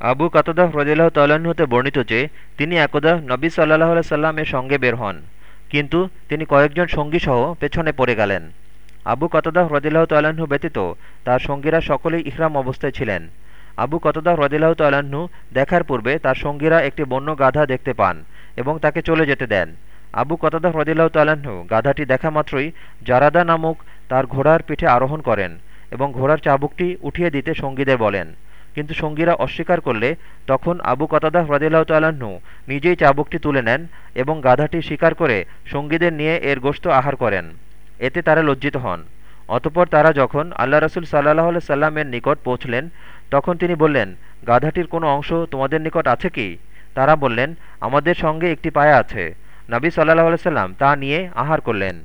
আবু কাতদাহ রদিল্লাহ তাল্লাহ্ন হতে বর্ণিত যে, তিনি একদা নবী সাল্লাহ সাল্লামের সঙ্গে বের হন। কিন্তু তিনি কয়েকজন সঙ্গী সহ পেছনে পড়ে গেলেন। আবু কতদাহ রদিল্লাহ তাল্লাহ্ন ব্যতীত তার সঙ্গীরা সকলেই ইহরাম অবস্থায় ছিলেন। আবু কতদাহ রদিল্লাহ তাল্লাহ্ন দেখার পূর্বে তার সঙ্গীরা একটি বন্য গাধা দেখতে পান এবং তাকে চলে যেতে দেন। আবু কতদাহ রদিল্লাহ তাল্লাহ্ন গাধাটি দেখা মাত্রই জারাদা নামক তার ঘোড়ার পিঠে আরোহণ করেন এবং ঘোড়ার চাবুকটি উঠিয়ে দিতে সঙ্গীদের বলেন। কিন্তু সঙ্গীরা অস্বীকার করলে তখন আবু কতাদাহ রদিল্লাহ তাল্লাহ্ন নিজেই চাবুকটি তুলে নেন এবং গাধাটি শিকার করে সঙ্গীদের নিয়ে এর গোস্ত আহার করেন। এতে তারা লজ্জিত হন। অতপর তারা যখন আল্লাহ রসুল সাল্লাহ সাল্লামের নিকট পৌঁছলেন, তখন তিনি বললেন, গাধাটির কোনো অংশ তোমাদের নিকট আছে কি? তারা বললেন, আমাদের সঙ্গে একটি পায়া আছে। নবী সাল্লাহ সাল্লাম তা নিয়ে আহার করলেন।